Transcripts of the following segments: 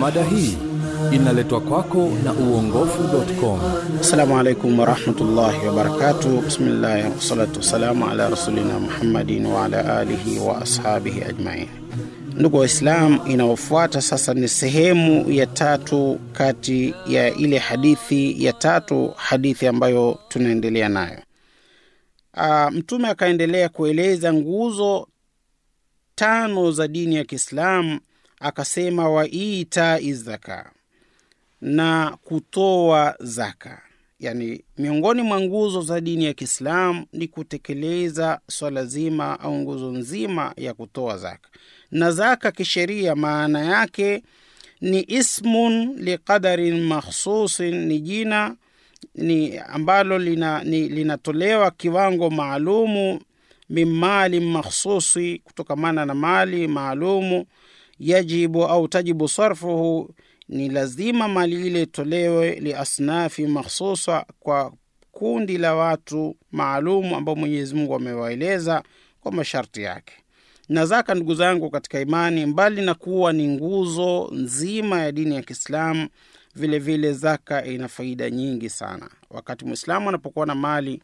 Mada hii inaletwa kwako na uongofu.com. Assalamu alaikum warahmatullahi wabarakatuh. Bismillahi wassalatu wassalamu ala rasulina Muhammadin wa ala alihi wa ashabihi ajmain. Ndugu Waislamu, inayofuata sasa ni sehemu ya tatu kati ya ile hadithi ya tatu, hadithi ambayo tunaendelea nayo. Aa, Mtume akaendelea kueleza nguzo tano za dini ya Kiislamu, akasema waita izaka zaka na kutoa zaka. Yani, miongoni mwa nguzo za dini ya Kiislamu ni kutekeleza swala zima au nguzo nzima ya kutoa zaka. Na zaka kisheria maana yake ni ismun liqadarin makhsusin, ni jina ni ambalo linatolewa lina, kiwango maalumu min mali makhsusi, kutokamana na mali maalumu yajibu au tajibu sarfuhu ni lazima mali ile itolewe liasnafi makhsusa, kwa kundi la watu maalumu ambao Mwenyezi Mungu amewaeleza kwa masharti yake. Na zaka, ndugu zangu katika imani, mbali na kuwa ni nguzo nzima ya dini ya Kiislamu, vilevile zaka ina faida nyingi sana. Wakati mwislamu anapokuwa na mali,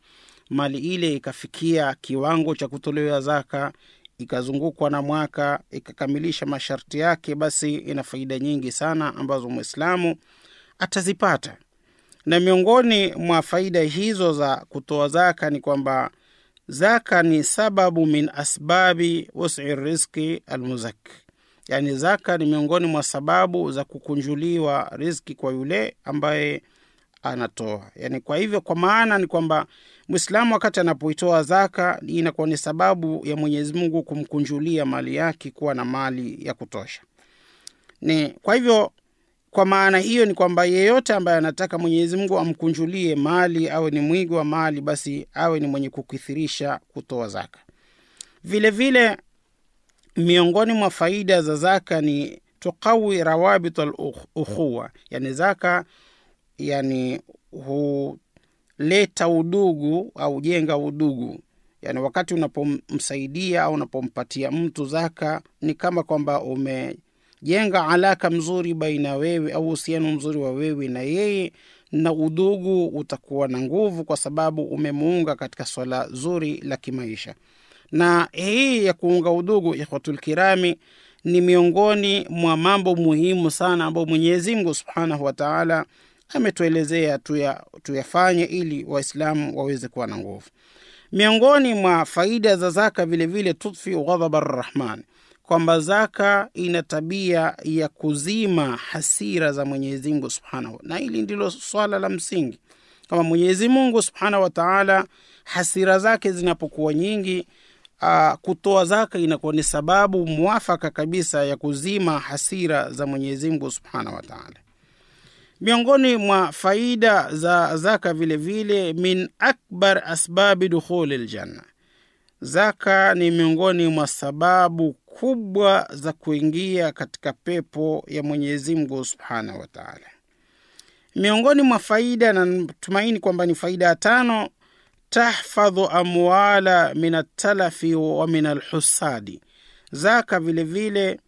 mali ile ikafikia kiwango cha kutolewa zaka ikazungukwa na mwaka ikakamilisha masharti yake, basi ina faida nyingi sana ambazo mwislamu atazipata. Na miongoni mwa faida hizo za kutoa zaka ni kwamba zaka ni sababu min asbabi wusi rizki almuzaki, yaani zaka ni miongoni mwa sababu za kukunjuliwa riski kwa yule ambaye anatoa. Yani kwa hivyo, kwa maana ni kwamba Mwislamu wakati anapoitoa zaka inakuwa ni sababu ya Mwenyezi Mungu kumkunjulia mali yake kuwa na mali ya kutosha. Ni kwa hivyo, kwa maana hiyo ni kwamba yeyote ambaye anataka Mwenyezi Mungu amkunjulie mali, awe ni mwingi wa mali, basi awe ni mwenye kukithirisha kutoa zaka. Vilevile vile, miongoni mwa faida za zaka ni tuqawi rawabit al-ukhuwa, yani zaka yani huleta udugu au jenga udugu. Yani wakati unapomsaidia au unapompatia mtu zaka, ni kama kwamba umejenga alaka mzuri baina wewe au uhusiano mzuri wa wewe na yeye, na udugu utakuwa na nguvu, kwa sababu umemuunga katika swala zuri la kimaisha. Na hii ya kuunga udugu, ikhwatulkirami ni miongoni mwa mambo muhimu sana ambayo Mwenyezi Mungu subhanahu wa taala ametuelezea tuya, tuyafanye ili Waislamu waweze kuwa na nguvu. Miongoni mwa faida za zaka vilevile, tudfiu ghadhaba rrahman, kwamba zaka ina tabia ya kuzima hasira za Mwenyezi Mungu subhanahu, na hili ndilo swala la msingi, kama Mwenyezi Mungu subhanahu wa taala hasira zake zinapokuwa nyingi Uh, kutoa zaka inakuwa ni sababu mwafaka kabisa ya kuzima hasira za Mwenyezi Mungu subhanahu wa taala. Miongoni mwa faida za zaka vilevile, min akbar asbabi dukhuli ljanna, zaka ni miongoni mwa sababu kubwa za kuingia katika pepo ya Mwenyezi Mungu subhanahu wa taala. Miongoni mwa faida, na natumaini kwamba ni faida ya tano, tahfadhu amwala min altalafi wa min alhusadi, zaka vilevile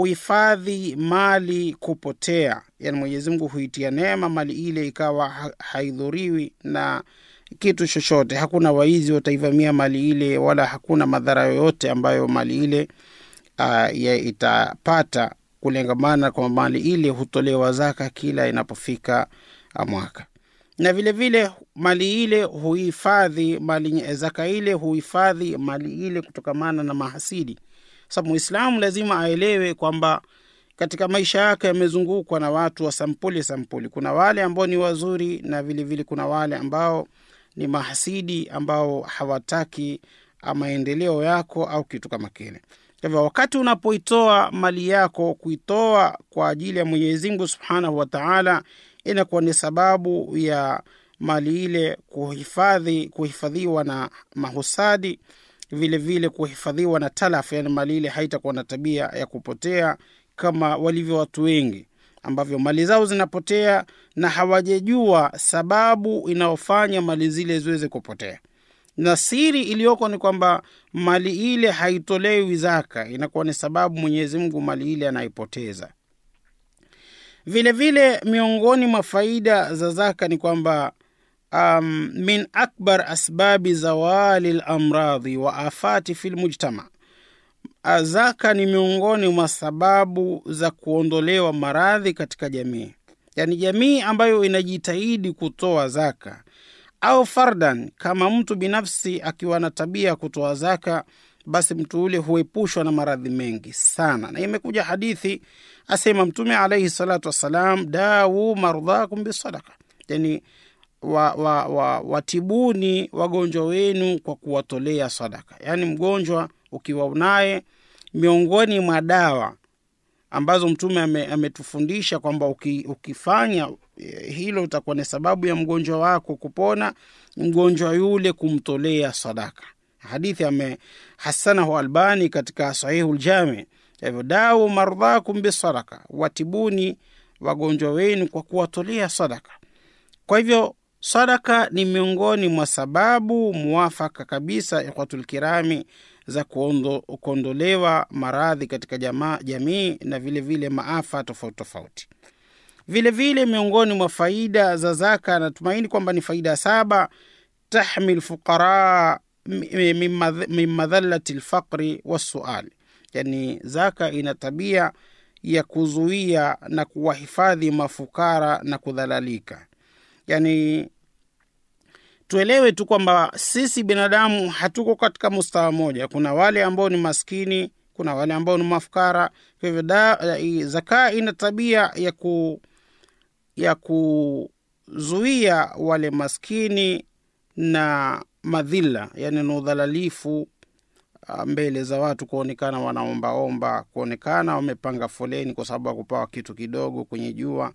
huhifadhi mali kupotea. Yani Mwenyezi Mungu huitia neema mali ile ikawa haidhuriwi na kitu chochote, hakuna waizi wataivamia mali ile, wala hakuna madhara yoyote ambayo mali ile uh, itapata kulengamana kwa mali ile hutolewa zaka kila inapofika mwaka. Na vilevile vile, mali ile huhifadhi mali, zaka ile huhifadhi mali ile kutokamana na mahasidi sababu Muislamu lazima aelewe kwamba katika maisha yake yamezungukwa na watu wa sampuli sampuli. Kuna wale ambao ni wazuri na vilevile vile kuna wale ambao ni mahasidi ambao hawataki maendeleo yako au kitu kama kile. Kwa hivyo wakati unapoitoa mali yako, kuitoa kwa ajili ya mwenyezimgu Subhanahu wataala inakuwa ni sababu ya mali ile kuhifadhi kuhifadhiwa na mahusadi vile vile kuhifadhiwa na talafu, yani mali ile haitakuwa na tabia ya kupotea kama walivyo watu wengi ambavyo mali zao zinapotea na hawajajua sababu inayofanya mali zile ziweze kupotea. na siri iliyoko ni kwamba mali ile haitolewi zaka inakuwa ni sababu mwenyezi mungu mali ile anaipoteza Vilevile, vile miongoni mwa faida za zaka ni kwamba um, min akbar asbabi zawali lamradhi wa afati fi lmujtama zaka ni miongoni mwa sababu za kuondolewa maradhi katika jamii. Yani jamii ambayo inajitahidi kutoa zaka. Au fardan kama mtu binafsi akiwa na tabia ya kutoa zaka basi mtu ule huepushwa na maradhi mengi sana. Na imekuja hadithi asema mtume alaihi salatu wassalam dawu mardhakum bisadaka yani wa, wa, wa, watibuni wagonjwa wenu kwa kuwatolea sadaka. Yaani mgonjwa ukiwa unaye, miongoni mwa dawa ambazo mtume ame, ametufundisha kwamba uki, ukifanya hilo utakuwa ni sababu ya mgonjwa wako kupona mgonjwa yule kumtolea sadaka. Hadithi amehasanahu albani katika sahihu ljami hivyo dawu mardhakum bisadaka watibuni wagonjwa wenu kwa kuwatolea sadaka. Kwa hivyo sadaka ni miongoni mwa sababu muwafaka kabisa ikhwatulkirami za kuondo, kuondolewa maradhi katika jama, jamii na vilevile vile maafa tofauti tofauti. Vile vile miongoni mwa faida za zaka natumaini kwamba ni faida saba tahmi lfuqara min madhalati lfaqri wassuali yani zaka ina tabia ya kuzuia na kuwahifadhi mafukara na kudhalalika yani tuelewe tu kwamba sisi binadamu hatuko katika mustawa moja kuna wale ambao ni maskini kuna wale ambao ni mafukara. Kwa hivyo zakaa ina tabia ya ku ya kuzuia wale maskini na madhila yani na udhalalifu mbele za watu kuonekana wanaombaomba kuonekana wamepanga foleni kwa sababu ya kupawa kitu kidogo kwenye jua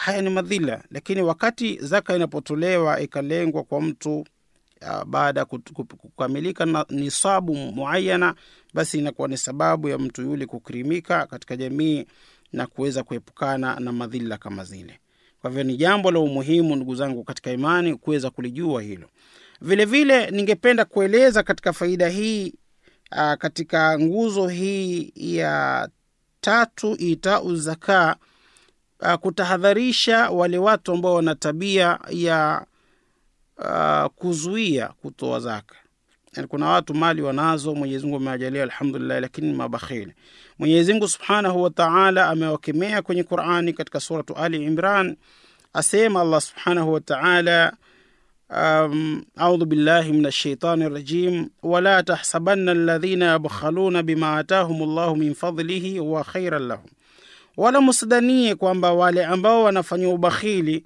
haya ni madhila lakini wakati zaka inapotolewa ikalengwa kwa mtu baada ya kukamilika na nisabu muayana basi inakuwa ni sababu ya mtu yule kukirimika katika jamii na kuweza kuepukana na madhila kama zile. Kwa hivyo ni jambo la umuhimu ndugu zangu katika imani kuweza kulijua hilo. Vile vile ningependa kueleza katika faida hii katika nguzo hii ya tatu itau zakaa uh, kutahadharisha wale watu ambao wana tabia ya uh, kuzuia kutoa zaka. Yani kuna watu mali wanazo mwenyezi mungu amewajalia alhamdulillah lakini mabakhili. Mwenyezi mungu subhanahu wataala amewakemea kwenye qurani katika suratu ali imran. Asema allah subhanahu wataala um, audhu billahi min alshaitani rajim. Wala tahsabanna alladhina yabkhaluna bima atahum llahu min fadlihi wa khairan lahum wala musidhanie kwamba wale ambao wanafanya ubakhili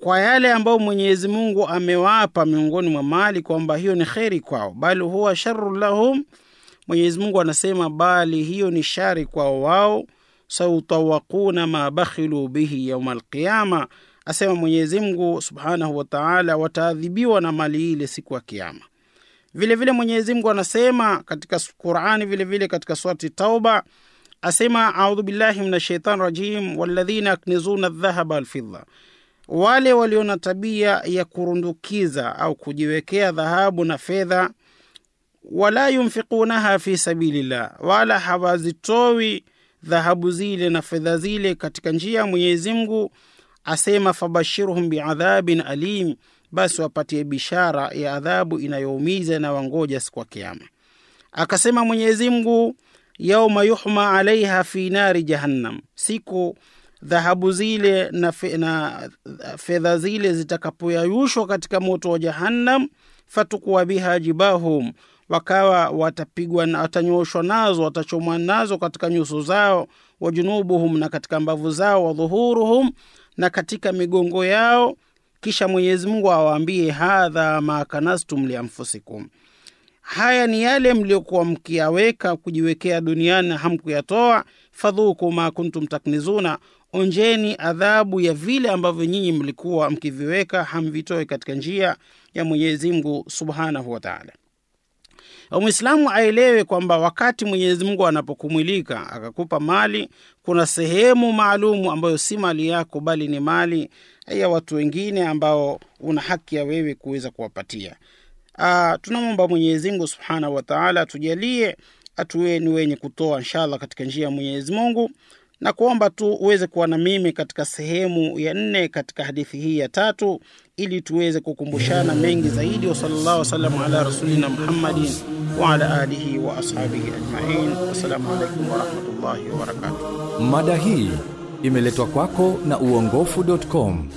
kwa yale ambayo mwenyezi mungu amewapa miongoni mwa mali kwamba hiyo ni kheri kwao. Bali huwa sharu lahum mwenyezi mungu anasema bali hiyo ni shari kwao wao. Sautawakuna ma bakhilu bihi yauma alqiyama asema mwenyezi mungu subhanahu wataala wataadhibiwa na mali ile siku ya kiama Vilevile vile mwenyezi mungu anasema katika qurani vile vile katika surati tauba asema audhu billahi min ashaitan rajim waladhina yaknizuna dhahaba walfidha wale walio na tabia ya kurundukiza au kujiwekea dhahabu na fedha wala yunfiqunaha fi sabilillah wala hawazitowi dhahabu zile na fedha zile katika njia ya mwenyezi mungu asema fabashirhum biadhabin alim basi wapatie bishara ya adhabu inayoumiza na wangoja siku ya kiama akasema mwenyezi mungu yauma yuhma alaiha fi nari jahannam. Siku dhahabu zile na, fe, na fedha zile zitakapoyayushwa katika moto wa jahannam fatukuwa biha jibahum. Wakawa watapigwa watanyoshwa nazo watachomwa nazo katika nyuso zao wajunubuhum na katika mbavu zao wadhuhuruhum na katika migongo yao. Kisha mwenyezi mungu awaambie hadha ma kanastum lianfusikum haya ni yale mliokuwa mkiyaweka kujiwekea duniani hamkuyatoa fadhuku ma kuntum taknizuna. Onjeni adhabu ya vile ambavyo nyinyi mlikuwa mkiviweka hamvitoe katika njia ya mwenyezi mungu subhanahu wataala mwislamu aelewe kwamba wakati mwenyezi mungu anapokumwilika akakupa mali kuna sehemu maalumu ambayo si mali yako bali ni mali ya watu wengine ambao una haki ya wewe kuweza kuwapatia uh, tunamwomba mwenyezi mungu subhanahu wataala atujalie atuwe ni wenye kutoa inshallah katika njia ya mwenyezi mungu. Na kuomba tu uweze kuwa na mimi katika sehemu ya nne katika hadithi hii ya tatu ili tuweze kukumbushana mengi zaidi. Wa sallallahu ala rasulina muhammadin wa ala alihi wa ashabihi ajmain. Wassalamu alaikum warahmatullahi wabarakatuh Mada hii imeletwa kwako na uongofu.com.